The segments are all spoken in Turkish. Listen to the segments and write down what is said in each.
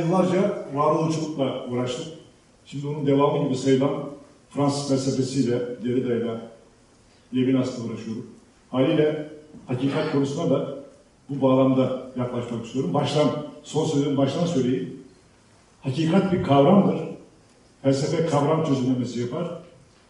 yıllarca varoluşçulukla uğraştım. Şimdi onun devamı gibi sayılan Fransız felsefesiyle, Derrida'yla, Levinas'la uğraşıyorum. Haliyle hakikat konusuna da bu bağlamda yaklaşmak istiyorum. Baştan, son sözümü baştan söyleyeyim. Hakikat bir kavramdır. Felsefe kavram çözümlemesi yapar.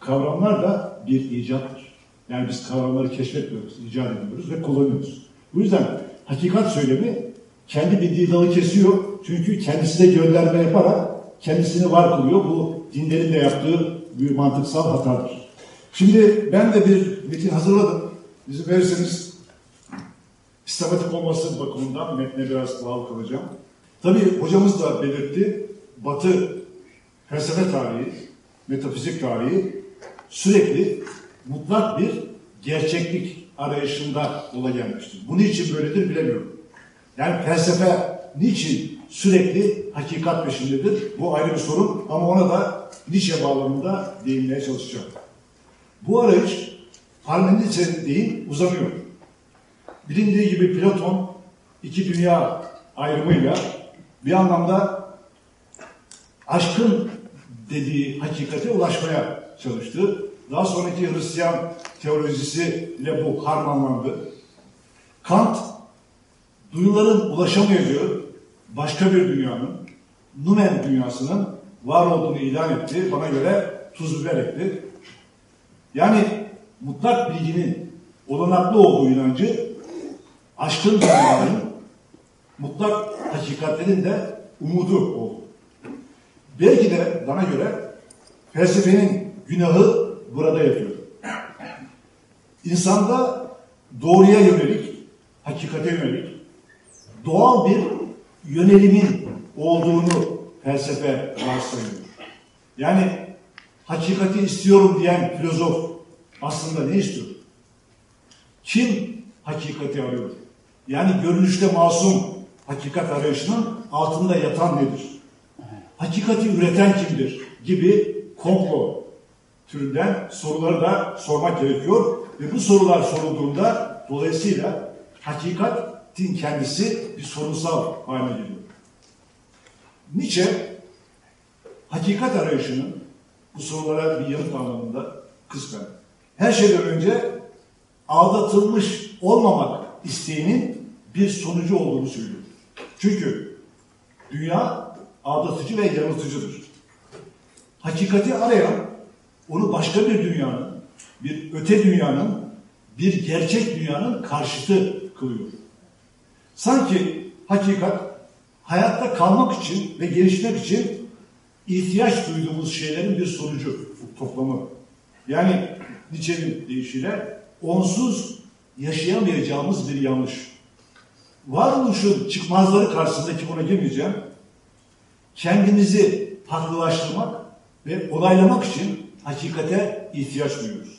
Kavramlar da bir icattır. Yani biz kavramları keşfetmiyoruz, icat ediyoruz ve kullanıyoruz. Bu yüzden hakikat söylemi kendi bildiği dalı kesiyor. Çünkü kendisi de gönderme yaparak kendisini var kılıyor. Bu dinlerin de yaptığı bir mantıksal hatadır. Şimdi ben de bir metin hazırladım. Bizi verirseniz sistematik olması bakımından metne biraz bağlı kalacağım. Tabii hocamız da belirtti. Batı felsefe tarihi, metafizik tarihi sürekli mutlak bir gerçeklik arayışında ola gelmiştir. Bu niçin böyledir bilemiyorum. Yani felsefe niçin sürekli hakikat peşindedir? Bu ayrı bir sorun ama ona da Nietzsche bağlamında değinmeye çalışacağım. Bu arayış Parmenides'e değil uzanıyor. Bilindiği gibi Platon iki dünya ayrımıyla bir anlamda aşkın dediği hakikate ulaşmaya çalıştı. Daha sonraki Hristiyan teolojisi ile bu harmanlandı. Kant duyuların ulaşamayacağı başka bir dünyanın, Numen dünyasının var olduğunu ilan etti. Bana göre tuz biber etti. Yani mutlak bilginin olanaklı olduğu inancı aşkın dünyanın mutlak hakikatlerin de umudu oldu. Belki de bana göre felsefenin günahı burada yatıyor. İnsanda doğruya yönelik, hakikate yönelik doğal bir yönelimin olduğunu felsefe varsayıyor. Yani hakikati istiyorum diyen filozof aslında ne istiyor? Kim hakikati arıyor? Yani görünüşte masum hakikat arayışının altında yatan nedir? Hakikati üreten kimdir? Gibi komplo türünden soruları da sormak gerekiyor. Ve bu sorular sorulduğunda dolayısıyla hakikatin kendisi bir sorunsal haline geliyor. Nietzsche hakikat arayışının bu sorulara bir yanıt anlamında kısmen her şeyden önce aldatılmış olmamak isteğinin bir sonucu olduğunu söylüyor. Çünkü dünya aldatıcı ve yanıltıcıdır. Hakikati arayan onu başka bir dünyanın, bir öte dünyanın, bir gerçek dünyanın karşıtı kılıyor. Sanki hakikat hayatta kalmak için ve gelişmek için ihtiyaç duyduğumuz şeylerin bir sonucu, toplamı. Yani Nietzsche'nin deyişiyle onsuz yaşayamayacağımız bir yanlış. Varoluşun çıkmazları karşısındaki buna girmeyeceğim. Kendimizi haklılaştırmak ve olaylamak için hakikate ihtiyaç duyuyoruz.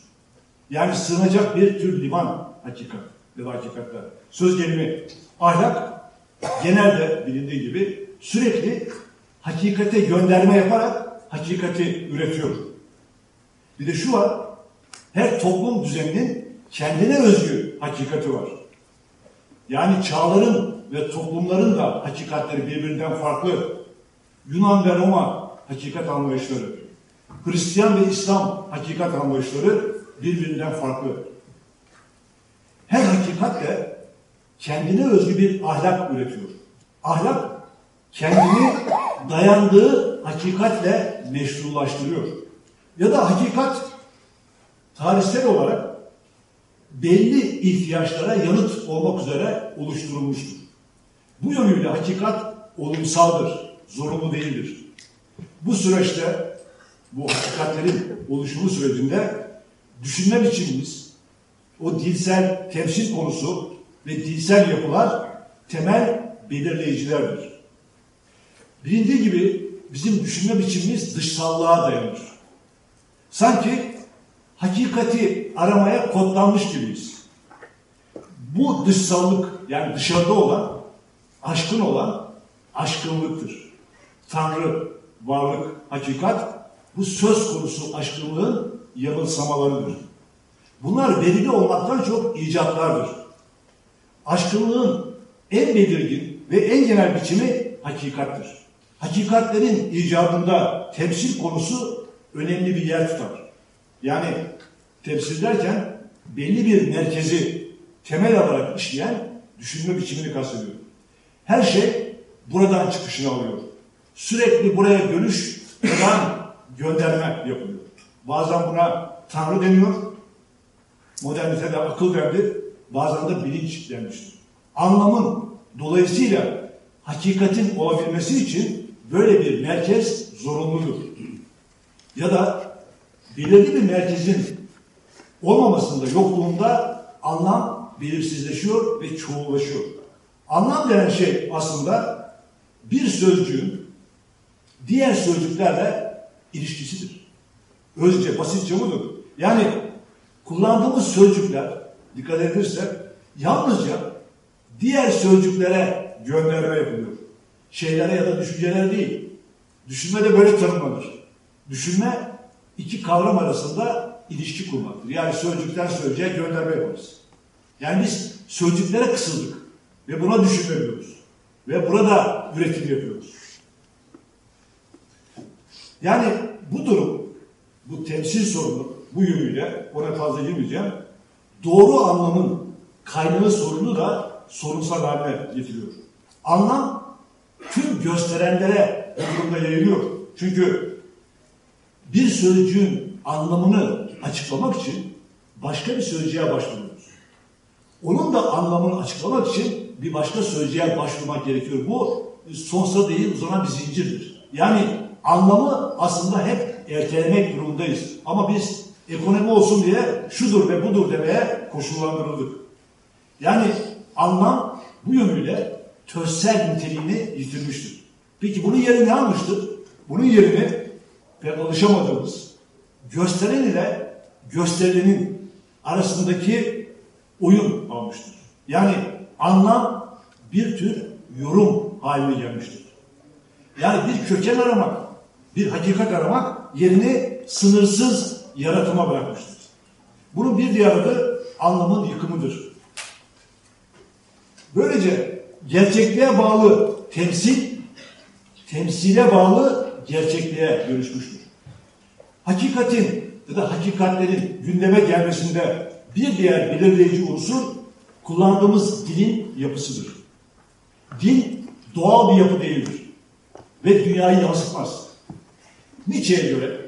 Yani sığınacak bir tür liman hakikat ya da hakikatler. Söz gelimi ahlak genelde bilindiği gibi sürekli hakikate gönderme yaparak hakikati üretiyor. Bir de şu var, her toplum düzeninin kendine özgü hakikati var. Yani çağların ve toplumların da hakikatleri birbirinden farklı. Yunan ve Roma hakikat anlayışları, Hristiyan ve İslam hakikat anlayışları birbirinden farklı. De kendine özgü bir ahlak üretiyor. Ahlak kendini dayandığı hakikatle meşrulaştırıyor. Ya da hakikat tarihsel olarak belli ihtiyaçlara yanıt olmak üzere oluşturulmuştur. Bu yönüyle hakikat olumsaldır, zorunlu değildir. Bu süreçte, bu hakikatlerin oluşumu sürecinde düşünme biçimimiz, o dilsel temsil konusu ve dilsel yapılar temel belirleyicilerdir. Bilindiği gibi bizim düşünme biçimimiz dışsallığa dayanır. Sanki hakikati aramaya kodlanmış gibiyiz. Bu dışsallık yani dışarıda olan, aşkın olan aşkınlıktır. Tanrı, varlık, hakikat bu söz konusu aşkınlığın yanılsamalarıdır. Bunlar belirli olmaktan çok icatlardır. Aşkınlığın en belirgin ve en genel biçimi hakikattir. hakikatlerin icabında temsil konusu önemli bir yer tutar. Yani temsil derken belli bir merkezi temel olarak işleyen düşünme biçimini kastediyor. Her şey buradan çıkışını alıyor. Sürekli buraya dönüş, buradan gönderme yapılıyor. Bazen buna Tanrı deniyor, modernitede akıl dendi, bazen de bilinç denmiştir. Anlamın dolayısıyla hakikatin olabilmesi için böyle bir merkez zorunludur. Ya da belirli bir merkezin olmamasında, yokluğunda anlam belirsizleşiyor ve çoğullaşıyor. Anlam denen şey aslında bir sözcüğün diğer sözcüklerle ilişkisidir. Özce, basitçe budur. Yani kullandığımız sözcükler, dikkat edilirse yalnızca diğer sözcüklere gönderme yapılıyor. Şeylere ya da düşüncelere değil. Düşünme de böyle tanımlanır. Düşünme iki kavram arasında ilişki kurmaktır. Yani sözcükten sözcüğe gönderme yaparız. Yani biz sözcüklere kısıldık ve buna düşünme diyoruz. Ve burada üretim yapıyoruz. Yani bu durum, bu temsil sorunu bu yönüyle ona fazla girmeyeceğim. Doğru anlamın kaynağı sorunu da sorunsal haline getiriyor. Anlam tüm gösterenlere bu durumda yayılıyor. Çünkü bir sözcüğün anlamını açıklamak için başka bir sözcüğe başvuruyoruz. Onun da anlamını açıklamak için bir başka sözcüğe başvurmak gerekiyor. Bu sonsuza değil uzanan bir zincirdir. Yani anlamı aslında hep ertelemek durumundayız. Ama biz ekonomi olsun diye şudur ve budur demeye koşullandırıldık. Yani anlam bu yönüyle tözsel niteliğini yitirmiştir. Peki bunun yerini ne almıştır? Bunun yerini pek alışamadığımız gösteren ile gösterilenin arasındaki uyum almıştır. Yani anlam bir tür yorum haline gelmiştir. Yani bir köken aramak, bir hakikat aramak yerini sınırsız yaratıma bırakmıştır. Bunun bir diğer adı anlamın yıkımıdır. Böylece gerçekliğe bağlı temsil, temsile bağlı gerçekliğe dönüşmüştür. Hakikatin ya da hakikatlerin gündeme gelmesinde bir diğer belirleyici unsur kullandığımız dilin yapısıdır. Dil doğal bir yapı değildir ve dünyayı yansıtmaz. Nietzsche'ye göre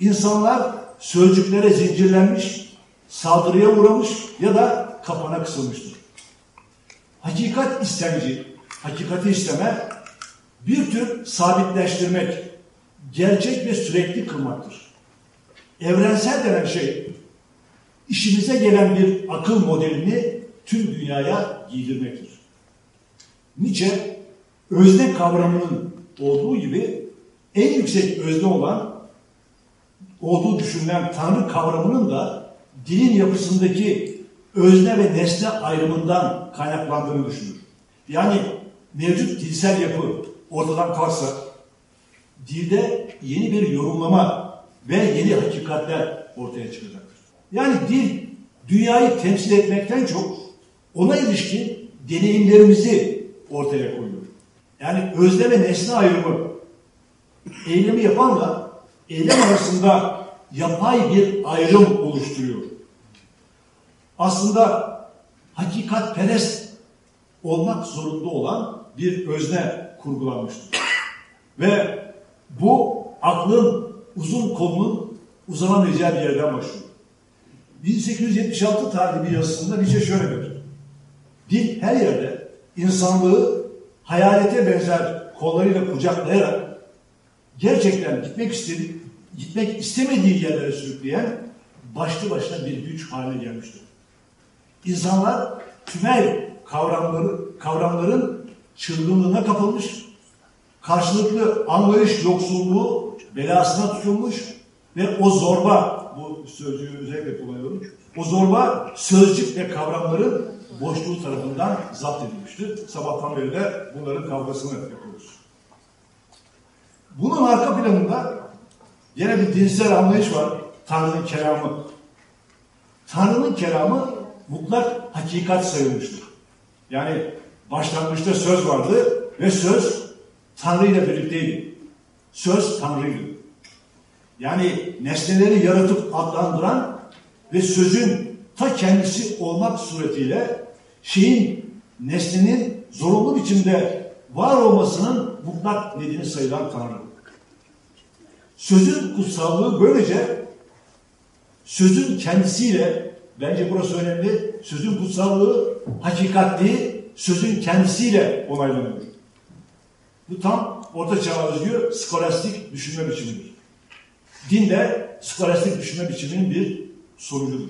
insanlar sözcüklere zincirlenmiş, saldırıya uğramış ya da kapana kısılmıştır. Hakikat istenci, hakikati isteme bir tür sabitleştirmek, gerçek ve sürekli kılmaktır. Evrensel denen şey işimize gelen bir akıl modelini tüm dünyaya giydirmektir. Nietzsche özne kavramının olduğu gibi en yüksek özne olan olduğu düşünülen Tanrı kavramının da dilin yapısındaki özne ve nesne ayrımından kaynaklandığını düşünür. Yani mevcut dilsel yapı ortadan kalksa dilde yeni bir yorumlama ve yeni hakikatler ortaya çıkacaktır. Yani dil dünyayı temsil etmekten çok ona ilişkin deneyimlerimizi ortaya koyuyor. Yani özne ve nesne ayrımı eylemi yapanla eylem arasında yapay bir ayrım oluşturuyor. Aslında hakikat perest olmak zorunda olan bir özne kurgulanmıştır. Ve bu aklın uzun kolunun uzanamayacağı bir yerden başlıyor. 1876 tarihli bir yazısında Nietzsche şöyle der. Dil her yerde insanlığı hayalete benzer kollarıyla kucaklayarak gerçekten gitmek istedi, gitmek istemediği yerlere sürükleyen başlı başına bir güç haline gelmiştir. İnsanlar tümel kavramları, kavramların çılgınlığına kapılmış, karşılıklı anlayış yoksulluğu belasına tutulmuş ve o zorba, bu sözcüğü özellikle kullanıyorum, o zorba sözcük ve kavramların boşluğu tarafından zapt edilmiştir. Sabahtan beri de bunların kavgasını yapıyoruz. Bunun arka planında yine bir dinsel anlayış var. Tanrı'nın kelamı. Tanrı'nın kelamı mutlak hakikat sayılmıştır. Yani başlangıçta söz vardı ve söz Tanrı ile birlikteydi. Söz Tanrı'ydı. Yani nesneleri yaratıp adlandıran ve sözün ta kendisi olmak suretiyle şeyin, nesnenin zorunlu biçimde var olmasının mutlak nedeni sayılan Tanrı. Sözün kutsallığı böylece sözün kendisiyle bence burası önemli. Sözün kutsallığı hakikatliği sözün kendisiyle onaylanıyor. Bu tam orta çağ özgü skolastik düşünme biçimidir. Din de skolastik düşünme biçiminin bir sonucudur.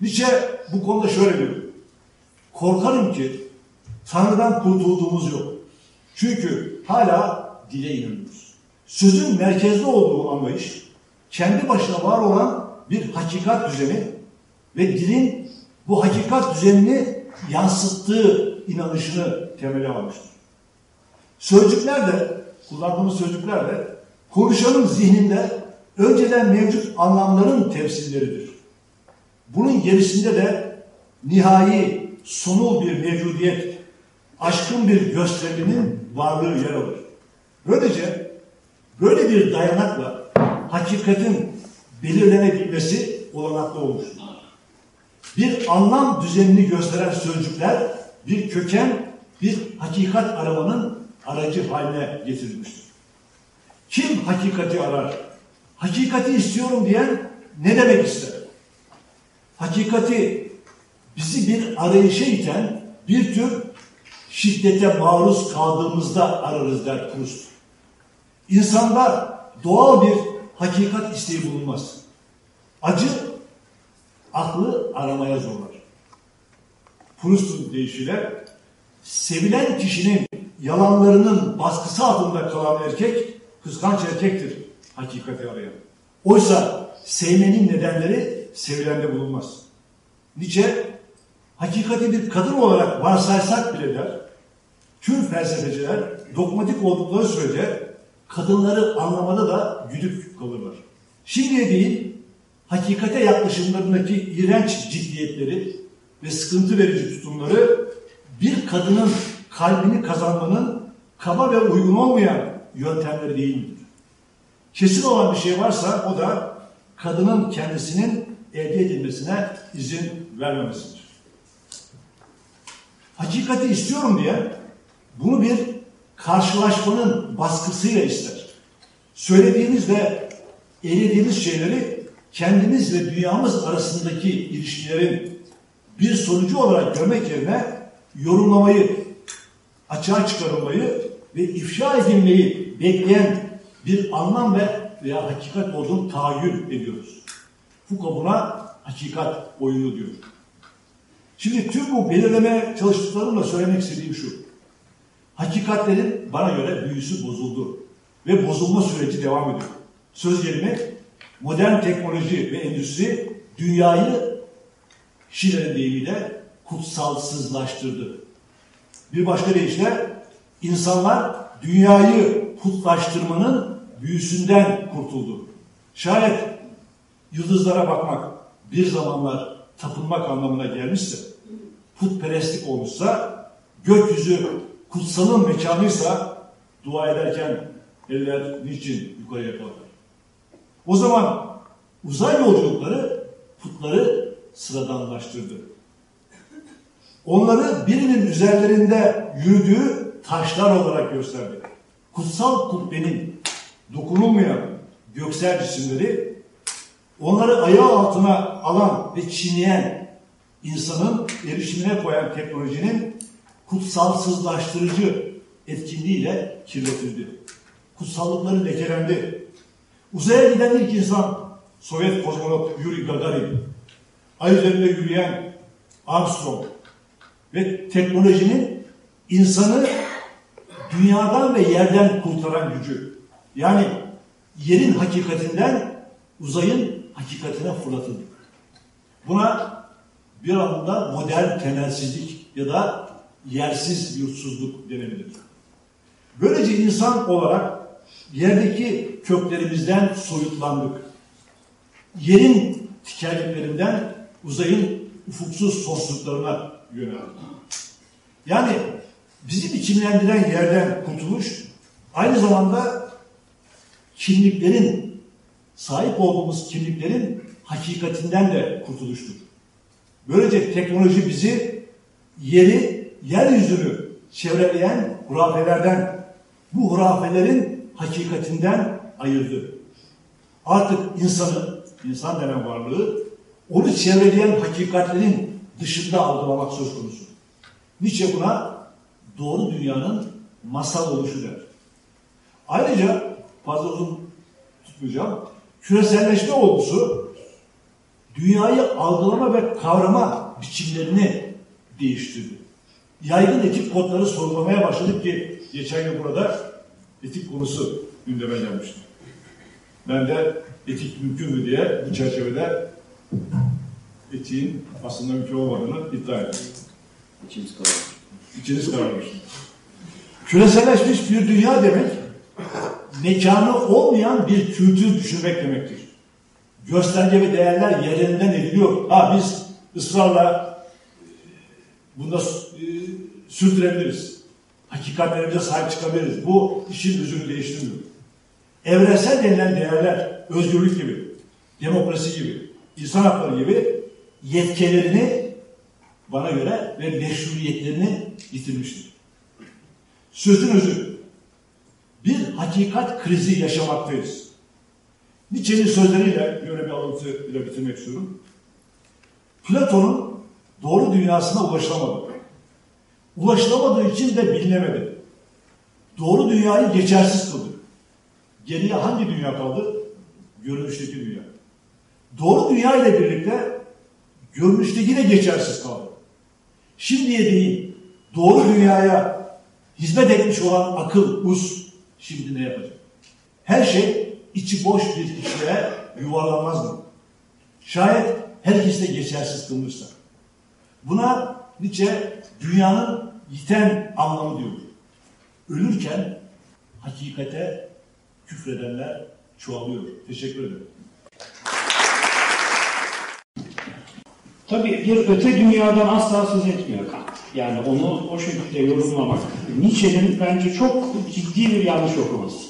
Nietzsche bu konuda şöyle diyor. Korkarım ki Tanrı'dan kurtulduğumuz yok. Çünkü hala dile inanıyoruz. Sözün merkezde olduğu anlayış, kendi başına var olan bir hakikat düzeni ve dilin bu hakikat düzenini yansıttığı inanışını temele almıştır. Sözcükler de, kullandığımız sözcükler de konuşanın zihninde önceden mevcut anlamların temsilleridir. Bunun gerisinde de nihai, sonul bir mevcudiyet, aşkın bir gösteriminin varlığı yer alır. Böylece böyle bir dayanakla hakikatin belirlenebilmesi olanaklı olmuştur. Bir anlam düzenini gösteren sözcükler bir köken, bir hakikat aramanın aracı haline getirilmiştir. Kim hakikati arar? Hakikati istiyorum diyen ne demek ister? Hakikati bizi bir arayışa iten bir tür şiddete maruz kaldığımızda ararız der Proust. İnsanda doğal bir hakikat isteği bulunmaz. Acı aklı aramaya zorlar. Proust'un deyişiyle sevilen kişinin yalanlarının baskısı altında kalan erkek kıskanç erkektir hakikati arayan. Oysa sevmenin nedenleri sevilende bulunmaz. Nietzsche hakikati bir kadın olarak varsaysak bile der, tüm felsefeciler dogmatik oldukları sürece kadınları anlamada da güdük kalırlar. Şimdiye değil, hakikate yaklaşımlarındaki iğrenç ciddiyetleri ve sıkıntı verici tutumları bir kadının kalbini kazanmanın kaba ve uygun olmayan yöntemleri değil midir? Kesin olan bir şey varsa o da kadının kendisinin elde edilmesine izin vermemesidir. Hakikati istiyorum diye bunu bir karşılaşmanın baskısıyla ister. Söylediğimiz ve elediğimiz şeyleri kendimiz ve dünyamız arasındaki ilişkilerin bir sonucu olarak görmek yerine yorumlamayı, açığa çıkarılmayı ve ifşa edilmeyi bekleyen bir anlam ve veya hakikat olduğunu tahayyül ediyoruz. Foucault buna hakikat oyunu diyor. Şimdi tüm bu belirleme çalıştıklarımla söylemek istediğim şu. Hakikatlerin bana göre büyüsü bozuldu ve bozulma süreci devam ediyor. Söz gelimi modern teknoloji ve endüstri dünyayı Schiller'in deyimiyle kutsalsızlaştırdı. Bir başka deyişle insanlar dünyayı putlaştırmanın büyüsünden kurtuldu. Şayet yıldızlara bakmak bir zamanlar tapınmak anlamına gelmişse, putperestlik olmuşsa, gökyüzü kutsalın mekanıysa dua ederken eller niçin yukarıya kalkar? O zaman uzay yolculukları putları sıradanlaştırdı. Onları birinin üzerlerinde yürüdüğü taşlar olarak gösterdi. Kutsal kubbenin dokunulmayan göksel cisimleri onları ayağı altına alan ve çiğneyen insanın erişimine koyan teknolojinin kutsalsızlaştırıcı etkinliğiyle kirletildi. Kutsallıkları lekelendi. Uzaya giden ilk insan Sovyet kozmonot Yuri Gagarin, ay üzerinde yürüyen Armstrong ve teknolojinin insanı dünyadan ve yerden kurtaran gücü. Yani yerin hakikatinden uzayın hakikatine fırlatıldı. Buna bir anlamda modern temelsizlik ya da yersiz yurtsuzluk denebilir. Böylece insan olarak yerdeki köklerimizden soyutlandık. Yerin tikerliklerinden uzayın ufuksuz sonsuzluklarına yöneldik. Yani bizi biçimlendiren yerden kurtuluş Aynı zamanda kimliklerin, sahip olduğumuz kimliklerin hakikatinden de kurtuluştur. Böylece teknoloji bizi yeri, yeryüzünü çevreleyen hurafelerden, bu hurafelerin hakikatinden ayırdı. Artık insanı, insan denen varlığı, onu çevreleyen hakikatlerin dışında algılamak söz konusu. Nietzsche buna doğru dünyanın masal oluşu der. Ayrıca fazla uzun tutmayacağım. Küreselleşme olgusu dünyayı algılama ve kavrama biçimlerini değiştirdi. Yaygın etik kodları sorgulamaya başladık ki geçen yıl burada etik konusu gündeme gelmişti. Ben de etik mümkün mü diye bu çerçevede etiğin aslında mümkün olmadığını iddia ettim. İçimiz kararmış. İçiniz kararmış. Küreselleşmiş bir dünya demek, mekanı olmayan bir kültür düşünmek demektir. Gösterge ve değerler yerlerinden ediliyor. Ha biz ısrarla bunda e, sürdürebiliriz. Hakikatlerimize sahip çıkabiliriz. Bu işin özünü değiştirmiyor. Evrensel denilen değerler, özgürlük gibi, demokrasi gibi, insan hakları gibi yetkilerini bana göre ve meşruiyetlerini yitirmiştir. Sözün özü, bir hakikat krizi yaşamaktayız. Nietzsche'nin sözleriyle böyle bir alıntı ile bitirmek istiyorum. Platon'un doğru dünyasına ulaşılamadı. Ulaşılamadığı için de bilinemedi. Doğru dünyayı geçersiz kıldı. Geriye hangi dünya kaldı? Görünüşteki dünya. Doğru dünya ile birlikte görünüşteki de geçersiz kaldı. Şimdiye değil, doğru dünyaya hizmet etmiş olan akıl, us şimdi ne yapacak? Her şey içi boş bir kişiye yuvarlanmaz mı? Şayet herkes de geçersiz kılmışsa. Buna Nietzsche dünyanın yiten anlamı diyor. Ölürken hakikate küfredenler çoğalıyor. Teşekkür ederim. Tabii bir öte dünyadan asla söz etmiyor Kant. Yani onu o şekilde yorumlamak. Nietzsche'nin bence çok ciddi bir yanlış okuması.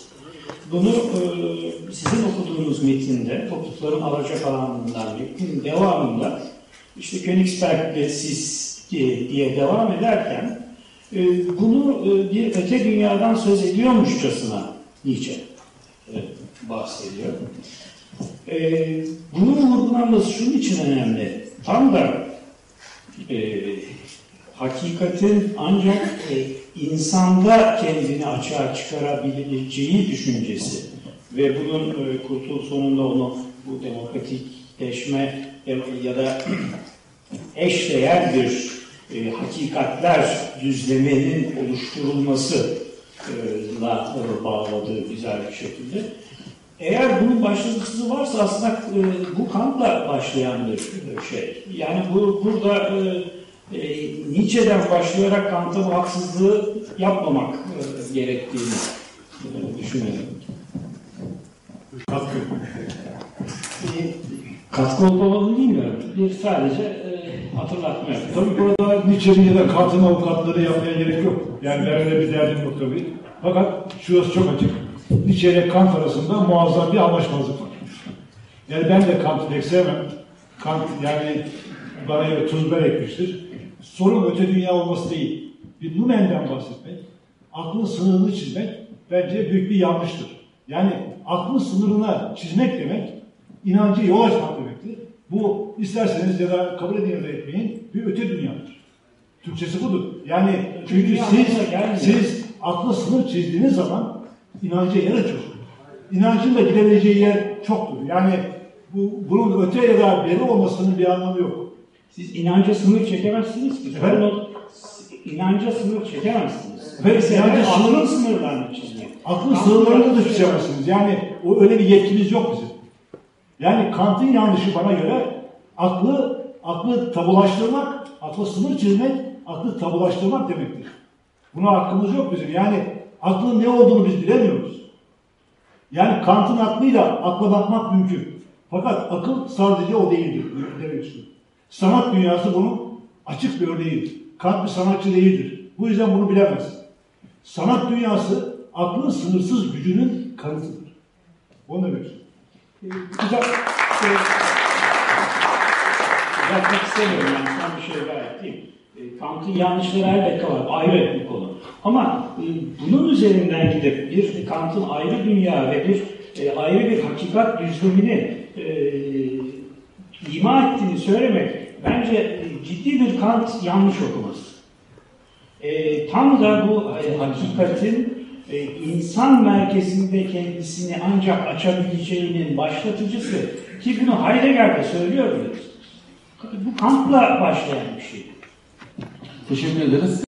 Bunu e, sizin okuduğunuz metinde, toplulukların alacak alanından metnin devamında işte Königsberg'de siz e, diye devam ederken e, bunu e, bir öte dünyadan söz ediyormuşçasına Nietzsche bahsediyor. Bunun vurgulanması şunun için önemli. Tam da e, hakikatin ancak e, insanda kendini açığa çıkarabileceği düşüncesi ve bunun e, kurtul sonunda onu bu demokratikleşme ya da eşdeğer bir e, hakikatler düzlemenin oluşturulması la e, bağladığı güzel bir şekilde. Eğer bunun başlıklısı varsa aslında e, bu Kant'la başlayan bir şey. Yani bu burada e, e, Nietzsche'den başlayarak Kant'a bu haksızlığı yapmamak e, gerektiğini e, düşünüyorum. Katkı. Katkı olup olmadığını bilmiyorum. Bir sadece e, hatırlatma yapıyorum. Tabii burada Nietzsche'nin ya da Kant'ın avukatları yapmaya gerek yok. Yani öyle bir derdim yok tabii. Fakat şurası çok açık. Nietzsche ile Kant arasında muazzam bir anlaşmazlık var. Yani ben de Kant'ı pek sevmem. Kant yani bana göre tuz biber ekmiştir. Sorun öte dünya olması değil. Bir Numen'den bahsetmek, aklın sınırını çizmek bence büyük bir yanlıştır. Yani aklın sınırına çizmek demek, inancı yol açmak demektir. Bu isterseniz ya da kabul edin ya da etmeyin bir öte dünyadır. Türkçesi budur. Yani çünkü Dünya siz, siz aklı sınır çizdiğiniz zaman inanca yer açıyorsunuz. İnancın da girebileceği yer çoktur. Yani bu, bunun öte ya da beri olmasının bir anlamı yok. Siz inanca sınır çekemezsiniz ki. Efendim? O- inanca sınır çekemezsiniz. Mesele inanca sınır- sınırlarını çizmek. Aklın sınırlarını da çizemezsiniz. Yani o öyle bir yetkimiz yok bizim. Yani Kant'ın yanlışı bana göre aklı aklı tabulaştırmak, aklı sınır çizmek, aklı tabulaştırmak demektir. Buna hakkımız yok bizim. Yani aklın ne olduğunu biz bilemiyoruz. Yani Kant'ın aklıyla akla bakmak mümkün. Fakat akıl sadece o değildir. Demek istiyorum. Sanat dünyası bunun açık bir örneğidir. Kant bir sanatçı değildir. Bu yüzden bunu bilemez. Sanat dünyası aklın sınırsız gücünün kanıtıdır. O ne demek? Uzak, e, uzatmak istemiyorum yani son bir şey gayet değil. E, Kant'ın yanlışları elbette var, ayrı bir konu. Ama e, bunun üzerinden gidip bir Kant'ın ayrı dünya ve bir e, ayrı bir hakikat düzlemini e, ima ettiğini söylemek bence e, ciddi bir Kant yanlış okuması. E, tam da bu e, hakikatin e, insan merkezinde kendisini ancak açabileceğinin başlatıcısı ki bunu Heidegger de söylüyor biliyorsunuz. Bu Kant'la başlayan bir şey. Teşekkür ederiz.